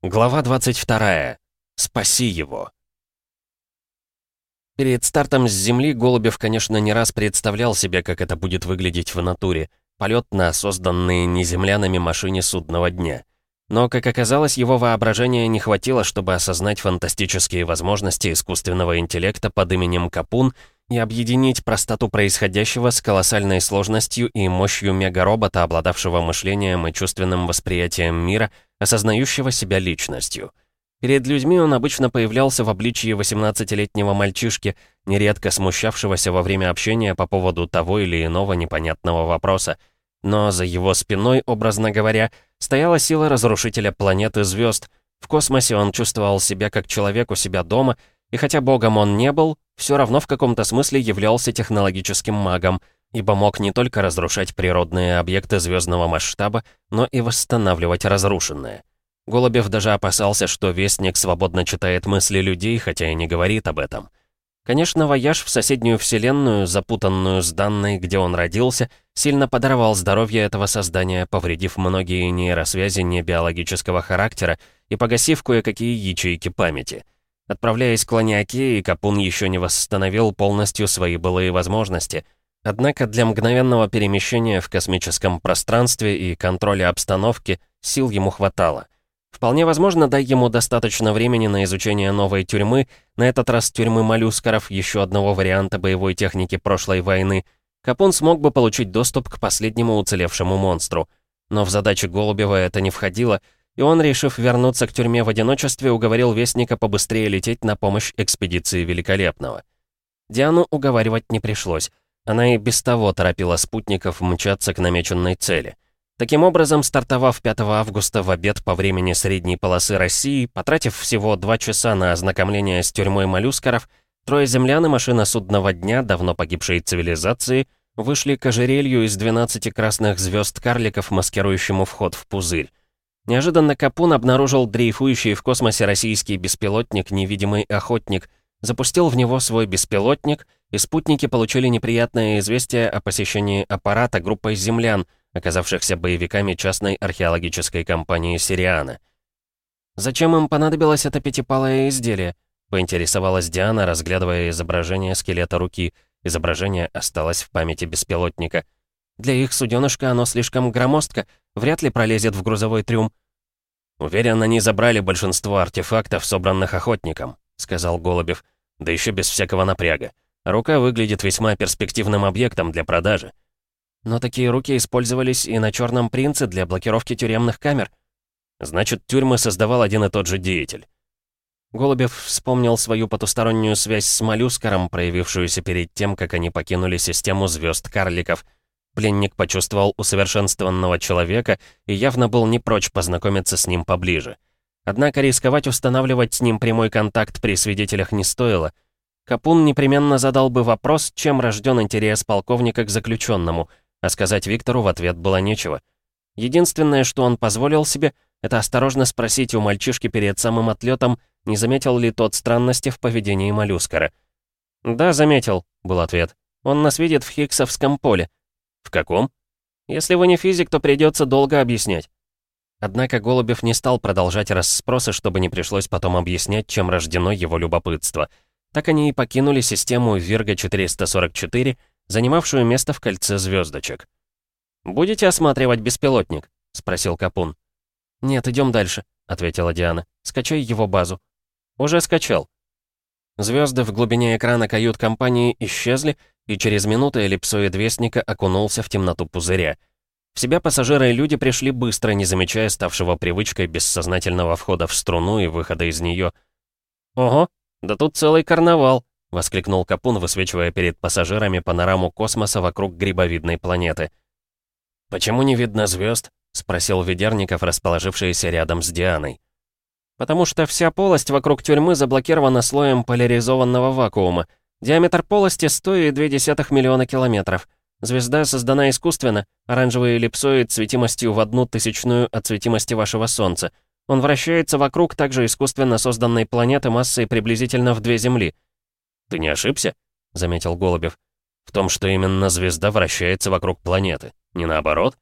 Глава 22. Спаси его. Перед стартом с Земли Голубев, конечно, не раз представлял себе, как это будет выглядеть в натуре. Полет на созданные неземлянами машине судного дня. Но, как оказалось, его воображения не хватило, чтобы осознать фантастические возможности искусственного интеллекта под именем Капун и объединить простоту происходящего с колоссальной сложностью и мощью мегаробота, обладавшего мышлением и чувственным восприятием мира — осознающего себя личностью. Перед людьми он обычно появлялся в обличии 18-летнего мальчишки, нередко смущавшегося во время общения по поводу того или иного непонятного вопроса. Но за его спиной, образно говоря, стояла сила разрушителя планеты звезд. В космосе он чувствовал себя как человек у себя дома, и хотя богом он не был, все равно в каком-то смысле являлся технологическим магом, ибо мог не только разрушать природные объекты звездного масштаба, но и восстанавливать разрушенные. Голубев даже опасался, что Вестник свободно читает мысли людей, хотя и не говорит об этом. Конечно, вояж в соседнюю вселенную, запутанную с данной, где он родился, сильно подорвал здоровье этого создания, повредив многие нейросвязи небиологического характера и погасив кое-какие ячейки памяти. Отправляясь к Ланиакее, Капун еще не восстановил полностью свои былые возможности — Однако для мгновенного перемещения в космическом пространстве и контроля обстановки сил ему хватало. Вполне возможно, дай ему достаточно времени на изучение новой тюрьмы, на этот раз тюрьмы моллюскаров, еще одного варианта боевой техники прошлой войны, Капон смог бы получить доступ к последнему уцелевшему монстру. Но в задачи Голубева это не входило, и он, решив вернуться к тюрьме в одиночестве, уговорил Вестника побыстрее лететь на помощь экспедиции Великолепного. Диану уговаривать не пришлось. Она и без того торопила спутников мчаться к намеченной цели. Таким образом, стартовав 5 августа в обед по времени средней полосы России, потратив всего два часа на ознакомление с тюрьмой моллюскаров, трое землян и машина судного дня давно погибшей цивилизации вышли к ожерелью из 12 красных звезд карликов, маскирующему вход в пузырь. Неожиданно Капун обнаружил дрейфующий в космосе российский беспилотник «Невидимый охотник», запустил в него свой беспилотник — и спутники получили неприятное известие о посещении аппарата группой землян, оказавшихся боевиками частной археологической компании «Сириана». «Зачем им понадобилось это пятипалое изделие?» — поинтересовалась Диана, разглядывая изображение скелета руки. Изображение осталось в памяти беспилотника. «Для их суденышка оно слишком громоздко, вряд ли пролезет в грузовой трюм». «Уверен, они забрали большинство артефактов, собранных охотником», — сказал Голубев. «Да еще без всякого напряга. Рука выглядит весьма перспективным объектом для продажи. Но такие руки использовались и на Черном Принце для блокировки тюремных камер. Значит, тюрьмы создавал один и тот же деятель. Голубев вспомнил свою потустороннюю связь с моллюскаром, проявившуюся перед тем, как они покинули систему звезд карликов. Пленник почувствовал усовершенствованного человека и явно был не прочь познакомиться с ним поближе. Однако рисковать устанавливать с ним прямой контакт при свидетелях не стоило — Капун непременно задал бы вопрос, чем рожден интерес полковника к заключенному, а сказать Виктору в ответ было нечего. Единственное, что он позволил себе, это осторожно спросить у мальчишки перед самым отлетом, не заметил ли тот странности в поведении моллюскара. «Да, заметил», — был ответ. «Он нас видит в Хиггсовском поле». «В каком?» «Если вы не физик, то придется долго объяснять». Однако Голубев не стал продолжать расспросы, чтобы не пришлось потом объяснять, чем рождено его любопытство — так они и покинули систему Вирга-444, занимавшую место в кольце звездочек. «Будете осматривать беспилотник?» — спросил Капун. «Нет, идем дальше», — ответила Диана. «Скачай его базу». «Уже скачал». Звезды в глубине экрана кают-компании исчезли, и через минуту эллипсоид Вестника окунулся в темноту пузыря. В себя пассажиры и люди пришли быстро, не замечая ставшего привычкой бессознательного входа в струну и выхода из нее. «Ого, «Да тут целый карнавал!» — воскликнул Капун, высвечивая перед пассажирами панораму космоса вокруг грибовидной планеты. «Почему не видно звезд? спросил Ведерников, расположившийся рядом с Дианой. «Потому что вся полость вокруг тюрьмы заблокирована слоем поляризованного вакуума. Диаметр полости 100,2 миллиона километров. Звезда создана искусственно, оранжевый эллипсоид светимостью в одну тысячную от светимости вашего Солнца — он вращается вокруг также искусственно созданной планеты массой приблизительно в две Земли. «Ты не ошибся?» — заметил Голубев. «В том, что именно звезда вращается вокруг планеты, не наоборот?»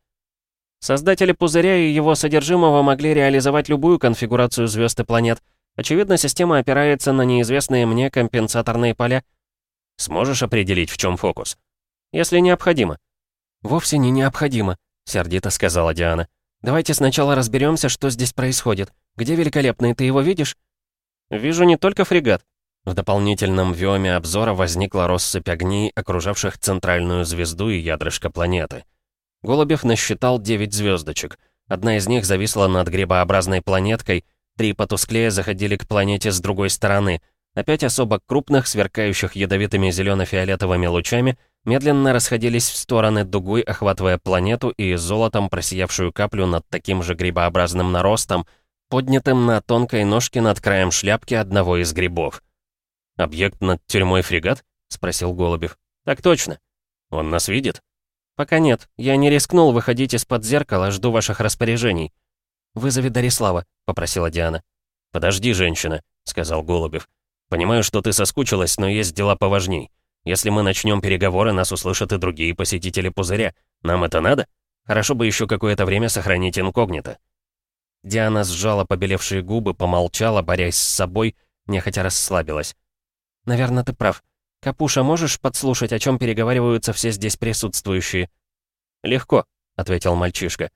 Создатели пузыря и его содержимого могли реализовать любую конфигурацию звезд и планет. Очевидно, система опирается на неизвестные мне компенсаторные поля. Сможешь определить, в чем фокус? Если необходимо. Вовсе не необходимо, сердито сказала Диана. Давайте сначала разберемся, что здесь происходит. Где Великолепный, ты его видишь? Вижу не только фрегат. В дополнительном виоме обзора возникла россыпь огней, окружавших центральную звезду и ядрышко планеты. Голубев насчитал 9 звездочек. Одна из них зависла над грибообразной планеткой, три потусклее заходили к планете с другой стороны, а пять особо крупных, сверкающих ядовитыми зелено-фиолетовыми лучами, медленно расходились в стороны дугой, охватывая планету и золотом просиявшую каплю над таким же грибообразным наростом, поднятым на тонкой ножке над краем шляпки одного из грибов. «Объект над тюрьмой фрегат?» — спросил Голубев. «Так точно». «Он нас видит?» «Пока нет. Я не рискнул выходить из-под зеркала, жду ваших распоряжений». «Вызови Дарислава», — попросила Диана. «Подожди, женщина», — сказал Голубев. «Понимаю, что ты соскучилась, но есть дела поважней. Если мы начнем переговоры, нас услышат и другие посетители пузыря. Нам это надо? Хорошо бы еще какое-то время сохранить инкогнито». Диана сжала побелевшие губы, помолчала, борясь с собой, нехотя расслабилась. «Наверное, ты прав. Капуша, можешь подслушать, о чем переговариваются все здесь присутствующие?» «Легко», — ответил мальчишка.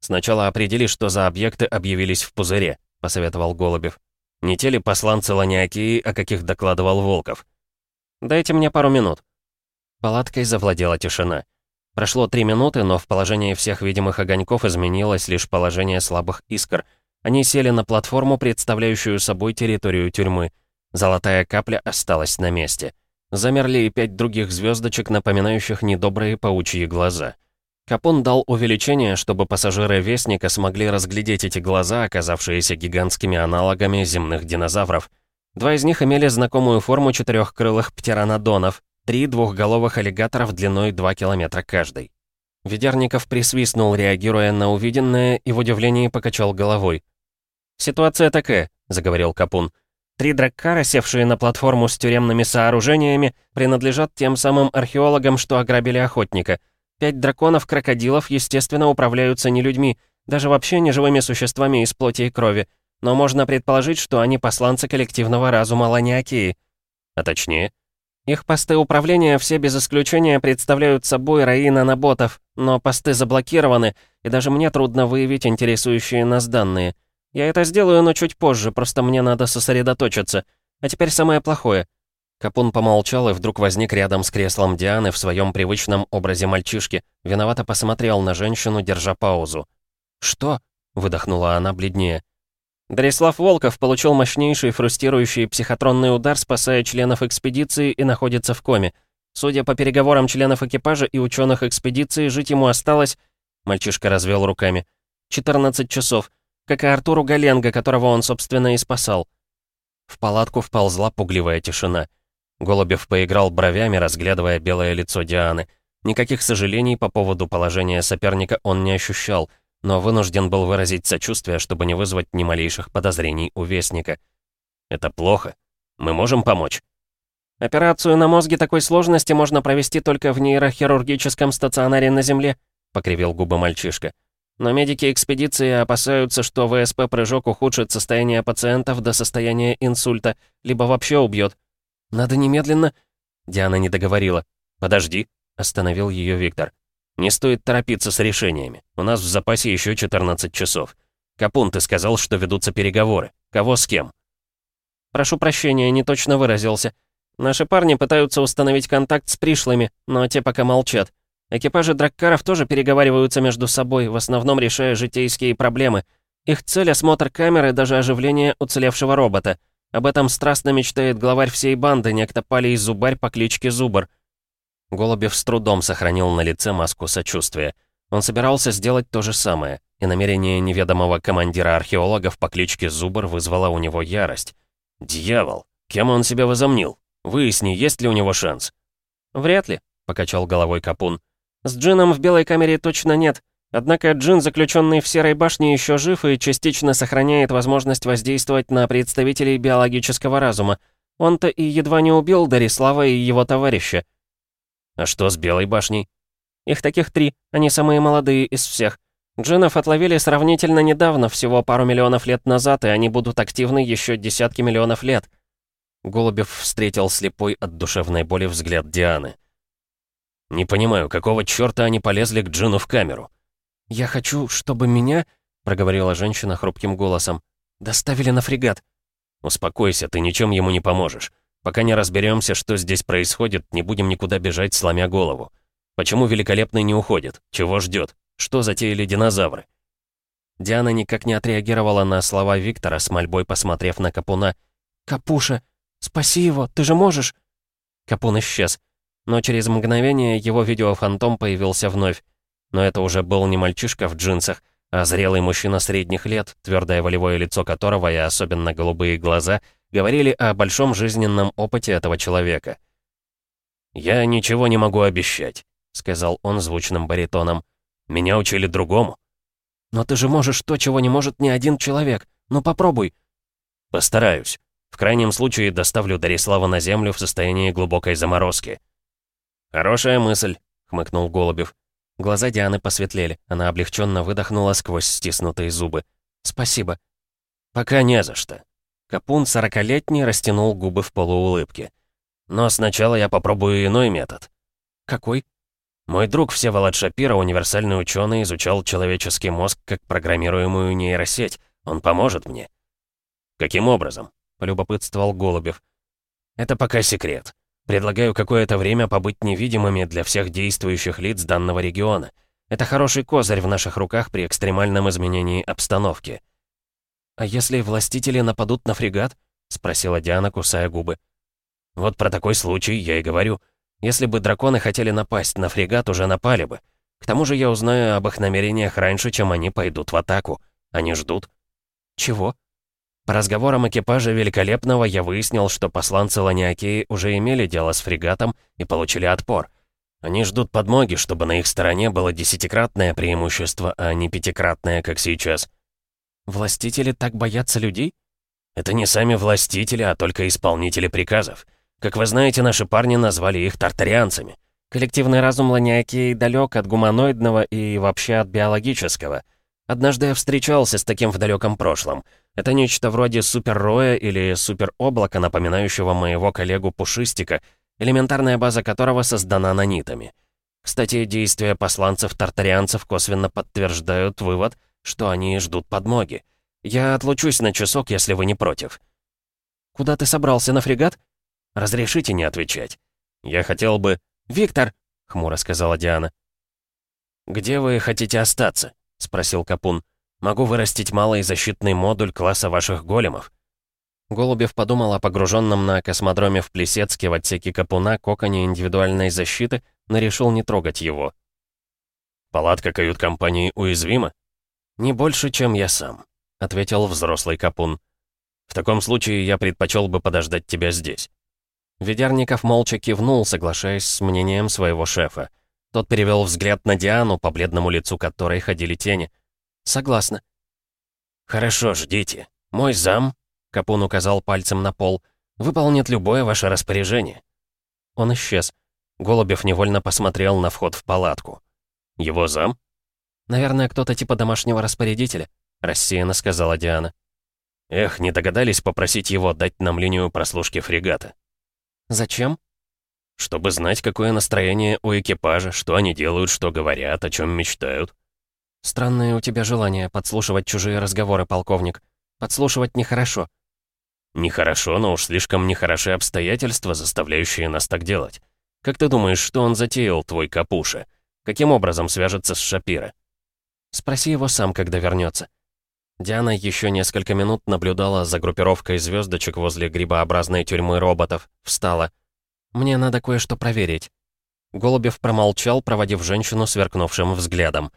«Сначала определи, что за объекты объявились в пузыре», — посоветовал Голубев. «Не те ли посланцы Ланиакии, о каких докладывал Волков?» «Дайте мне пару минут». Палаткой завладела тишина. Прошло три минуты, но в положении всех видимых огоньков изменилось лишь положение слабых искр. Они сели на платформу, представляющую собой территорию тюрьмы. Золотая капля осталась на месте. Замерли и пять других звездочек, напоминающих недобрые паучьи глаза. Капон дал увеличение, чтобы пассажиры Вестника смогли разглядеть эти глаза, оказавшиеся гигантскими аналогами земных динозавров. Два из них имели знакомую форму четырехкрылых птеранодонов, три двухголовых аллигаторов длиной 2 километра каждый. Ведерников присвистнул, реагируя на увиденное, и в удивлении покачал головой. «Ситуация такая», — заговорил Капун. «Три драккара, севшие на платформу с тюремными сооружениями, принадлежат тем самым археологам, что ограбили охотника. Пять драконов-крокодилов, естественно, управляются не людьми, даже вообще не живыми существами из плоти и крови. Но можно предположить, что они посланцы коллективного разума Ланиакии. А точнее?» Их посты управления все без исключения представляют собой раи наноботов, но посты заблокированы, и даже мне трудно выявить интересующие нас данные. Я это сделаю, но чуть позже, просто мне надо сосредоточиться. А теперь самое плохое. Капун помолчал и вдруг возник рядом с креслом Дианы в своем привычном образе мальчишки, виновато посмотрел на женщину, держа паузу. «Что?» — выдохнула она бледнее. Дарислав Волков получил мощнейший фрустирующий психотронный удар, спасая членов экспедиции и находится в коме. Судя по переговорам членов экипажа и ученых экспедиции, жить ему осталось... Мальчишка развел руками. 14 часов. Как и Артуру Галенго, которого он, собственно, и спасал. В палатку вползла пугливая тишина. Голубев поиграл бровями, разглядывая белое лицо Дианы. Никаких сожалений по поводу положения соперника он не ощущал — но вынужден был выразить сочувствие, чтобы не вызвать ни малейших подозрений у Вестника. «Это плохо. Мы можем помочь?» «Операцию на мозге такой сложности можно провести только в нейрохирургическом стационаре на Земле», — покривил губы мальчишка. «Но медики экспедиции опасаются, что ВСП-прыжок ухудшит состояние пациентов до состояния инсульта, либо вообще убьет. «Надо немедленно...» Диана не договорила. «Подожди», — остановил ее Виктор. Не стоит торопиться с решениями. У нас в запасе еще 14 часов. Капун, ты сказал, что ведутся переговоры. Кого с кем? Прошу прощения, не точно выразился. Наши парни пытаются установить контакт с пришлыми, но те пока молчат. Экипажи драккаров тоже переговариваются между собой, в основном решая житейские проблемы. Их цель — осмотр камеры, даже оживление уцелевшего робота. Об этом страстно мечтает главарь всей банды, некто Палий Зубарь по кличке Зубр — Голубев с трудом сохранил на лице маску сочувствия. Он собирался сделать то же самое, и намерение неведомого командира археологов по кличке Зубр вызвало у него ярость. «Дьявол! Кем он себя возомнил? Выясни, есть ли у него шанс». «Вряд ли», — покачал головой Капун. «С Джином в белой камере точно нет. Однако Джин, заключенный в Серой башне, еще жив и частично сохраняет возможность воздействовать на представителей биологического разума. Он-то и едва не убил Дарислава и его товарища. А что с Белой башней? Их таких три, они самые молодые из всех. Джинов отловили сравнительно недавно, всего пару миллионов лет назад, и они будут активны еще десятки миллионов лет. Голубев встретил слепой от душевной боли взгляд Дианы. «Не понимаю, какого чёрта они полезли к Джину в камеру?» «Я хочу, чтобы меня...» — проговорила женщина хрупким голосом. «Доставили на фрегат». «Успокойся, ты ничем ему не поможешь. Пока не разберемся, что здесь происходит, не будем никуда бежать, сломя голову. Почему Великолепный не уходит? Чего ждет? Что затеяли динозавры?» Диана никак не отреагировала на слова Виктора, с мольбой посмотрев на Капуна. «Капуша, спаси его, ты же можешь!» Капун исчез. Но через мгновение его видеофантом появился вновь. Но это уже был не мальчишка в джинсах, а зрелый мужчина средних лет, твердое волевое лицо которого и особенно голубые глаза говорили о большом жизненном опыте этого человека. «Я ничего не могу обещать», — сказал он звучным баритоном. «Меня учили другому». «Но ты же можешь то, чего не может ни один человек. Ну попробуй». «Постараюсь. В крайнем случае доставлю Дарислава на землю в состоянии глубокой заморозки». «Хорошая мысль», — хмыкнул Голубев. Глаза Дианы посветлели. Она облегченно выдохнула сквозь стиснутые зубы. «Спасибо». «Пока не за что». Капун, сорокалетний, растянул губы в полуулыбке. «Но сначала я попробую иной метод». «Какой?» Мой друг Всеволод Шапира, универсальный ученый, изучал человеческий мозг как программируемую нейросеть. Он поможет мне. «Каким образом?» — полюбопытствовал Голубев. «Это пока секрет. Предлагаю какое-то время побыть невидимыми для всех действующих лиц данного региона. Это хороший козырь в наших руках при экстремальном изменении обстановки». «А если властители нападут на фрегат?» — спросила Диана, кусая губы. «Вот про такой случай я и говорю. Если бы драконы хотели напасть на фрегат, уже напали бы. К тому же я узнаю об их намерениях раньше, чем они пойдут в атаку. Они ждут». «Чего?» По разговорам экипажа Великолепного я выяснил, что посланцы Ланиакеи уже имели дело с фрегатом и получили отпор. Они ждут подмоги, чтобы на их стороне было десятикратное преимущество, а не пятикратное, как сейчас. Властители так боятся людей? Это не сами властители, а только исполнители приказов. Как вы знаете, наши парни назвали их тартарианцами. Коллективный разум Ланиакеи далек от гуманоидного и вообще от биологического. Однажды я встречался с таким в далеком прошлом — это нечто вроде суперроя или супероблака, напоминающего моего коллегу Пушистика, элементарная база которого создана нанитами. Кстати, действия посланцев-тартарианцев косвенно подтверждают вывод, что они ждут подмоги. Я отлучусь на часок, если вы не против. «Куда ты собрался, на фрегат?» «Разрешите не отвечать. Я хотел бы...» «Виктор!» — хмуро сказала Диана. «Где вы хотите остаться?» — спросил Капун. Могу вырастить малый защитный модуль класса ваших големов». Голубев подумал о погруженном на космодроме в Плесецке в отсеке Капуна коконе индивидуальной защиты, но решил не трогать его. «Палатка кают-компании уязвима?» «Не больше, чем я сам», — ответил взрослый Капун. «В таком случае я предпочел бы подождать тебя здесь». Ведерников молча кивнул, соглашаясь с мнением своего шефа. Тот перевел взгляд на Диану, по бледному лицу которой ходили тени — «Согласна». «Хорошо, ждите. Мой зам», — Капун указал пальцем на пол, — «выполнит любое ваше распоряжение». Он исчез. Голубев невольно посмотрел на вход в палатку. «Его зам?» «Наверное, кто-то типа домашнего распорядителя», — рассеянно сказала Диана. «Эх, не догадались попросить его дать нам линию прослушки фрегата». «Зачем?» «Чтобы знать, какое настроение у экипажа, что они делают, что говорят, о чем мечтают». «Странное у тебя желание подслушивать чужие разговоры, полковник. Подслушивать нехорошо». «Нехорошо, но уж слишком нехороши обстоятельства, заставляющие нас так делать. Как ты думаешь, что он затеял, твой Капуша? Каким образом свяжется с Шапира?» «Спроси его сам, когда вернется. Диана еще несколько минут наблюдала за группировкой звездочек возле грибообразной тюрьмы роботов. Встала. «Мне надо кое-что проверить». Голубев промолчал, проводив женщину сверкнувшим взглядом.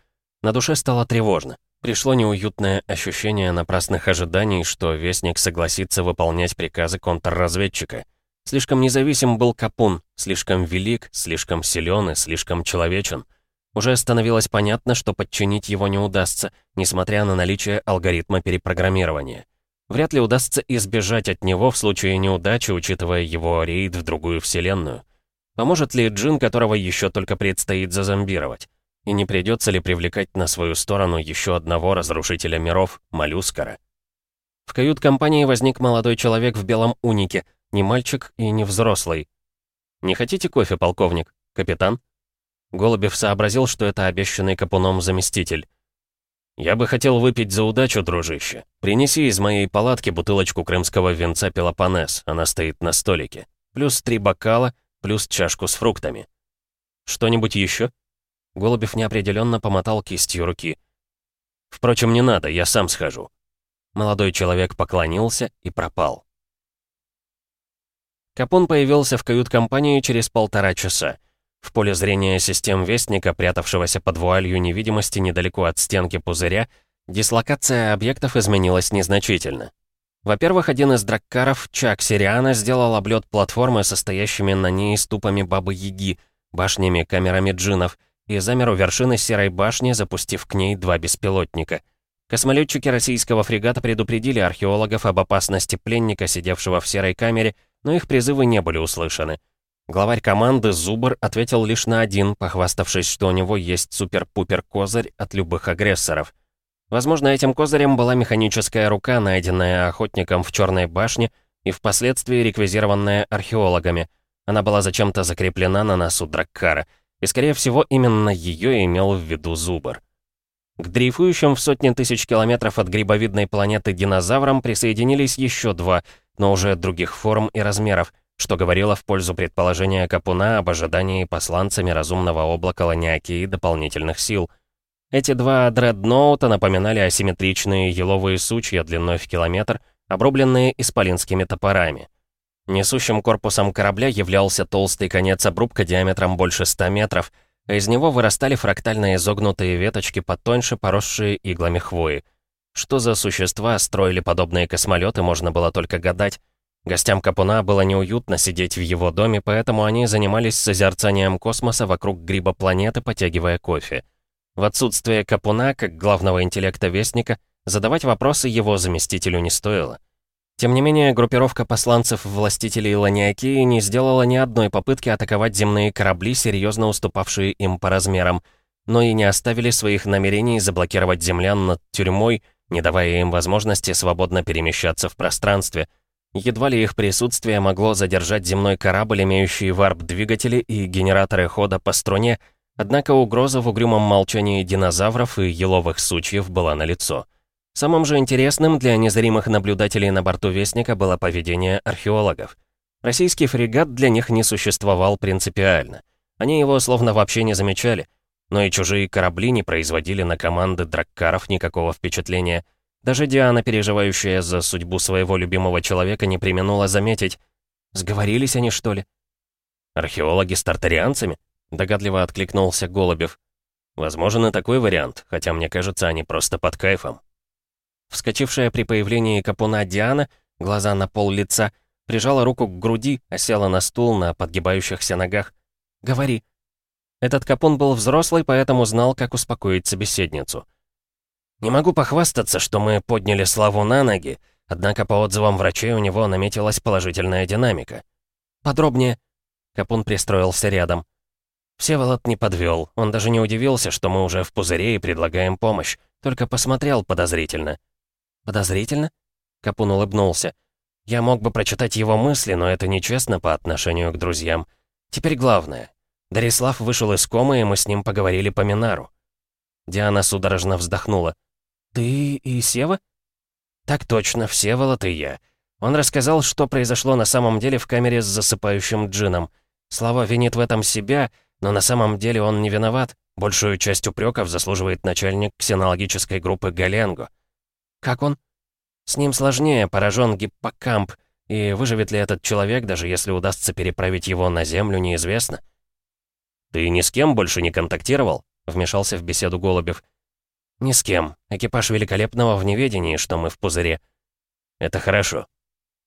На душе стало тревожно. Пришло неуютное ощущение напрасных ожиданий, что Вестник согласится выполнять приказы контрразведчика. Слишком независим был Капун, слишком велик, слишком силен и слишком человечен. Уже становилось понятно, что подчинить его не удастся, несмотря на наличие алгоритма перепрограммирования. Вряд ли удастся избежать от него в случае неудачи, учитывая его рейд в другую вселенную. Поможет ли Джин, которого еще только предстоит зазомбировать? И не придется ли привлекать на свою сторону еще одного разрушителя миров, моллюскара? В кают-компании возник молодой человек в белом унике, не мальчик и не взрослый. «Не хотите кофе, полковник? Капитан?» Голубев сообразил, что это обещанный Капуном заместитель. «Я бы хотел выпить за удачу, дружище. Принеси из моей палатки бутылочку крымского винца Пелопонес, она стоит на столике. Плюс три бокала, плюс чашку с фруктами. Что-нибудь еще? Голубев неопределенно помотал кистью руки. «Впрочем, не надо, я сам схожу». Молодой человек поклонился и пропал. Капон появился в кают-компании через полтора часа. В поле зрения систем Вестника, прятавшегося под вуалью невидимости недалеко от стенки пузыря, дислокация объектов изменилась незначительно. Во-первых, один из драккаров, Чак Сириана, сделал облет платформы, состоящими на ней ступами Бабы-Яги, башнями камерами джинов, и замер у вершины Серой башни, запустив к ней два беспилотника. Космолетчики российского фрегата предупредили археологов об опасности пленника, сидевшего в серой камере, но их призывы не были услышаны. Главарь команды Зубр ответил лишь на один, похваставшись, что у него есть супер-пупер-козырь от любых агрессоров. Возможно, этим козырем была механическая рука, найденная охотником в Черной башне и впоследствии реквизированная археологами. Она была зачем-то закреплена на носу Драккара, и, скорее всего, именно ее имел в виду Зубр. К дрейфующим в сотни тысяч километров от грибовидной планеты динозаврам присоединились еще два, но уже других форм и размеров — что говорило в пользу предположения Капуна об ожидании посланцами разумного облака Ланиакии дополнительных сил. Эти два дредноута напоминали асимметричные еловые сучья длиной в километр, обрубленные исполинскими топорами. Несущим корпусом корабля являлся толстый конец обрубка диаметром больше 100 метров, а из него вырастали фрактально изогнутые веточки потоньше, поросшие иглами хвои. Что за существа строили подобные космолеты, можно было только гадать, Гостям Капуна было неуютно сидеть в его доме, поэтому они занимались созерцанием космоса вокруг гриба планеты, потягивая кофе. В отсутствие Капуна, как главного интеллекта Вестника, задавать вопросы его заместителю не стоило. Тем не менее, группировка посланцев-властителей Ланиакии не сделала ни одной попытки атаковать земные корабли, серьезно уступавшие им по размерам, но и не оставили своих намерений заблокировать землян над тюрьмой, не давая им возможности свободно перемещаться в пространстве — Едва ли их присутствие могло задержать земной корабль, имеющий варп-двигатели и генераторы хода по струне, однако угроза в угрюмом молчании динозавров и еловых сучьев была налицо. Самым же интересным для незримых наблюдателей на борту Вестника было поведение археологов. Российский фрегат для них не существовал принципиально. Они его словно вообще не замечали. Но и чужие корабли не производили на команды драккаров никакого впечатления – даже Диана, переживающая за судьбу своего любимого человека, не применула заметить. Сговорились они, что ли? «Археологи с тартарианцами?» — догадливо откликнулся Голубев. «Возможен и такой вариант, хотя мне кажется, они просто под кайфом». Вскочившая при появлении капуна Диана, глаза на пол лица, прижала руку к груди, осела на стул на подгибающихся ногах. «Говори». Этот капун был взрослый, поэтому знал, как успокоить собеседницу. Не могу похвастаться, что мы подняли Славу на ноги, однако по отзывам врачей у него наметилась положительная динамика. Подробнее. Капун пристроился рядом. Всеволод не подвел. Он даже не удивился, что мы уже в пузыре и предлагаем помощь. Только посмотрел подозрительно. «Подозрительно?» Капун улыбнулся. «Я мог бы прочитать его мысли, но это нечестно по отношению к друзьям. Теперь главное. Дарислав вышел из комы, и мы с ним поговорили по Минару». Диана судорожно вздохнула. «Ты и Сева?» «Так точно, Всеволод и я. Он рассказал, что произошло на самом деле в камере с засыпающим джином. Слава винит в этом себя, но на самом деле он не виноват. Большую часть упреков заслуживает начальник ксенологической группы Галенго. Как он? С ним сложнее, поражен гиппокамп, и выживет ли этот человек, даже если удастся переправить его на Землю, неизвестно. «Ты ни с кем больше не контактировал?» — вмешался в беседу Голубев. «Ни с кем. Экипаж великолепного в неведении, что мы в пузыре». «Это хорошо».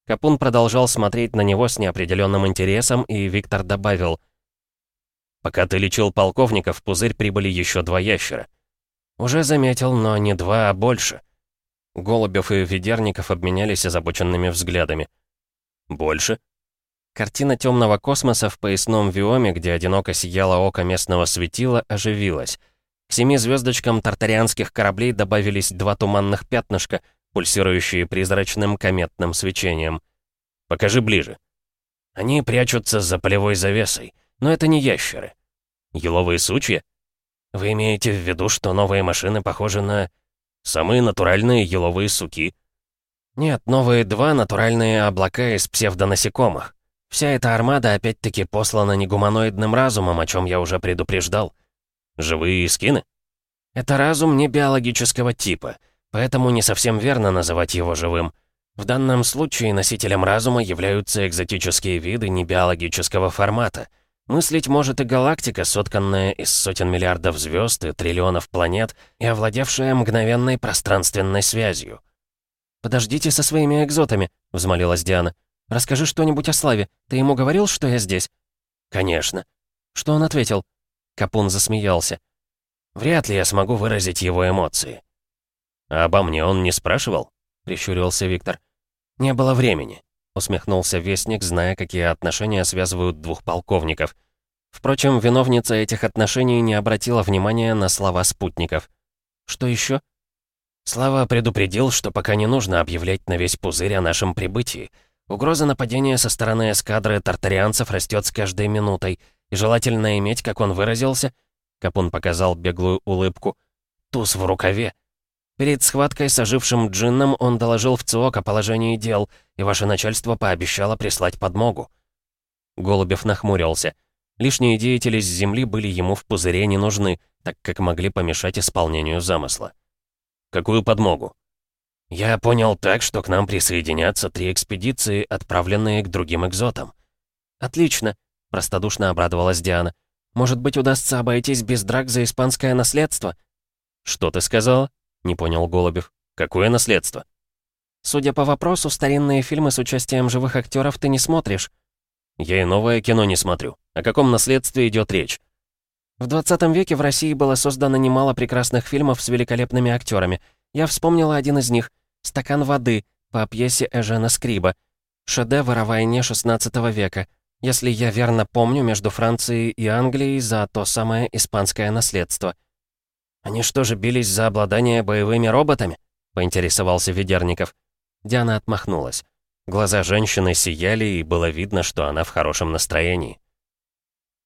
Капун продолжал смотреть на него с неопределенным интересом, и Виктор добавил. «Пока ты лечил полковника, в пузырь прибыли еще два ящера». «Уже заметил, но не два, а больше». Голубев и Ведерников обменялись озабоченными взглядами. «Больше?» Картина темного космоса в поясном виоме, где одиноко сияло око местного светила, оживилась. К семи звездочкам тартарианских кораблей добавились два туманных пятнышка, пульсирующие призрачным кометным свечением. «Покажи ближе». Они прячутся за полевой завесой, но это не ящеры. Еловые сучья? Вы имеете в виду, что новые машины похожи на... Самые натуральные еловые суки? Нет, новые два натуральные облака из псевдонасекомых. Вся эта армада опять-таки послана негуманоидным разумом, о чем я уже предупреждал. Живые скины? Это разум не биологического типа, поэтому не совсем верно называть его живым. В данном случае носителем разума являются экзотические виды небиологического формата. Мыслить может и галактика, сотканная из сотен миллиардов звезд и триллионов планет и овладевшая мгновенной пространственной связью. «Подождите со своими экзотами», — взмолилась Диана. «Расскажи что-нибудь о Славе. Ты ему говорил, что я здесь?» «Конечно». Что он ответил? Капун засмеялся. «Вряд ли я смогу выразить его эмоции». «А обо мне он не спрашивал?» — прищурился Виктор. «Не было времени», — усмехнулся Вестник, зная, какие отношения связывают двух полковников. Впрочем, виновница этих отношений не обратила внимания на слова спутников. «Что еще? Слава предупредил, что пока не нужно объявлять на весь пузырь о нашем прибытии. Угроза нападения со стороны эскадры тартарианцев растет с каждой минутой, и желательно иметь, как он выразился, Капун показал беглую улыбку, туз в рукаве. Перед схваткой с ожившим джинном он доложил в ЦИОК о положении дел, и ваше начальство пообещало прислать подмогу. Голубев нахмурился. Лишние деятели с Земли были ему в пузыре не нужны, так как могли помешать исполнению замысла. «Какую подмогу?» «Я понял так, что к нам присоединятся три экспедиции, отправленные к другим экзотам». «Отлично», — простодушно обрадовалась Диана. «Может быть, удастся обойтись без драк за испанское наследство?» «Что ты сказала?» — не понял Голубев. «Какое наследство?» «Судя по вопросу, старинные фильмы с участием живых актеров ты не смотришь». «Я и новое кино не смотрю. О каком наследстве идет речь?» В 20 веке в России было создано немало прекрасных фильмов с великолепными актерами. Я вспомнила один из них «Стакан воды» по пьесе Эжена Скриба. Шедевр о войне 16 века. Если я верно помню, между Францией и Англией за то самое испанское наследство. «Они что же, бились за обладание боевыми роботами?» — поинтересовался Ведерников. Диана отмахнулась. Глаза женщины сияли, и было видно, что она в хорошем настроении.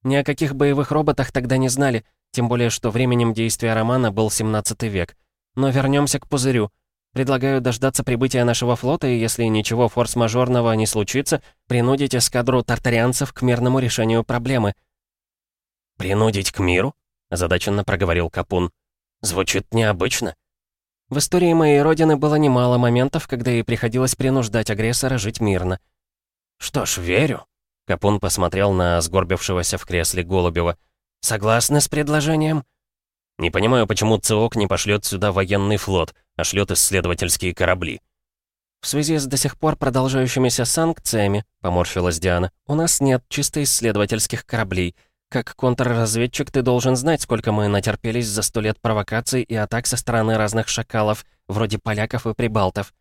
Ни о каких боевых роботах тогда не знали, тем более, что временем действия романа был 17 век. Но вернемся к пузырю. Предлагаю дождаться прибытия нашего флота, и если ничего форс-мажорного не случится, принудить эскадру тартарианцев к мирному решению проблемы. «Принудить к миру?» — озадаченно проговорил Капун. Звучит необычно. В истории моей родины было немало моментов, когда ей приходилось принуждать агрессора жить мирно. Что ж, верю. Капун посмотрел на сгорбившегося в кресле Голубева. «Согласны с предложением?» «Не понимаю, почему ЦИОК не пошлет сюда военный флот, а шлет исследовательские корабли». «В связи с до сих пор продолжающимися санкциями», — поморщилась Диана, «у нас нет чисто исследовательских кораблей. Как контрразведчик ты должен знать, сколько мы натерпелись за сто лет провокаций и атак со стороны разных шакалов, вроде поляков и прибалтов».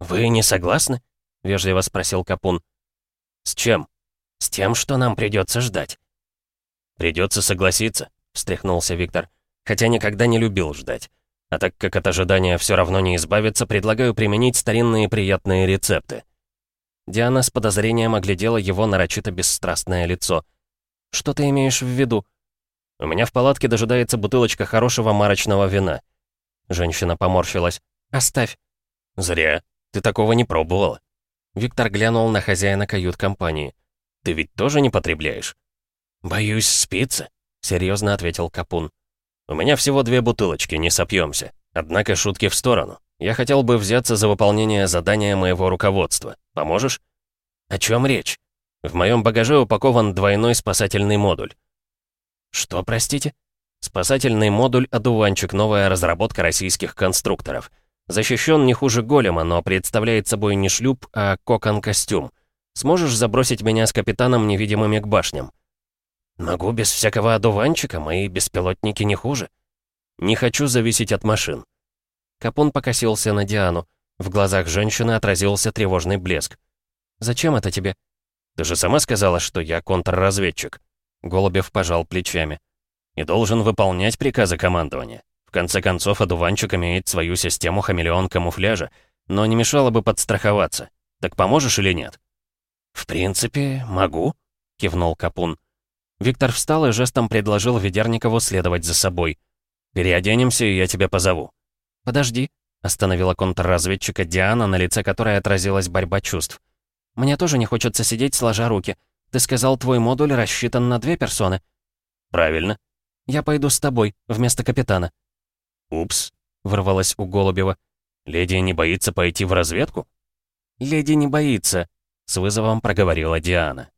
«Вы не согласны?» — вежливо спросил Капун. «С чем?» «С тем, что нам придется ждать». «Придется согласиться», — встряхнулся Виктор. «Хотя никогда не любил ждать. А так как от ожидания все равно не избавиться, предлагаю применить старинные приятные рецепты». Диана с подозрением оглядела его нарочито бесстрастное лицо — что ты имеешь в виду?» «У меня в палатке дожидается бутылочка хорошего марочного вина». Женщина поморщилась. «Оставь». «Зря. Ты такого не пробовала». Виктор глянул на хозяина кают-компании. «Ты ведь тоже не потребляешь?» «Боюсь спиться», — серьезно ответил Капун. «У меня всего две бутылочки, не сопьемся. Однако шутки в сторону. Я хотел бы взяться за выполнение задания моего руководства. Поможешь?» «О чем речь?» В моем багаже упакован двойной спасательный модуль. Что, простите? Спасательный модуль «Одуванчик» — новая разработка российских конструкторов. Защищен не хуже голема, но представляет собой не шлюп, а кокон-костюм. Сможешь забросить меня с капитаном невидимыми к башням? Могу без всякого одуванчика, мои беспилотники не хуже. Не хочу зависеть от машин. Капун покосился на Диану. В глазах женщины отразился тревожный блеск. «Зачем это тебе?» Ты же сама сказала, что я контрразведчик». Голубев пожал плечами. И должен выполнять приказы командования. В конце концов, одуванчик имеет свою систему хамелеон-камуфляжа, но не мешало бы подстраховаться. Так поможешь или нет?» «В принципе, могу», — кивнул Капун. Виктор встал и жестом предложил Ведерникову следовать за собой. «Переоденемся, и я тебя позову». «Подожди», — остановила контрразведчика Диана, на лице которой отразилась борьба чувств. «Мне тоже не хочется сидеть, сложа руки. Ты сказал, твой модуль рассчитан на две персоны». «Правильно». «Я пойду с тобой, вместо капитана». «Упс», — вырвалось у Голубева. «Леди не боится пойти в разведку?» «Леди не боится», — с вызовом проговорила Диана.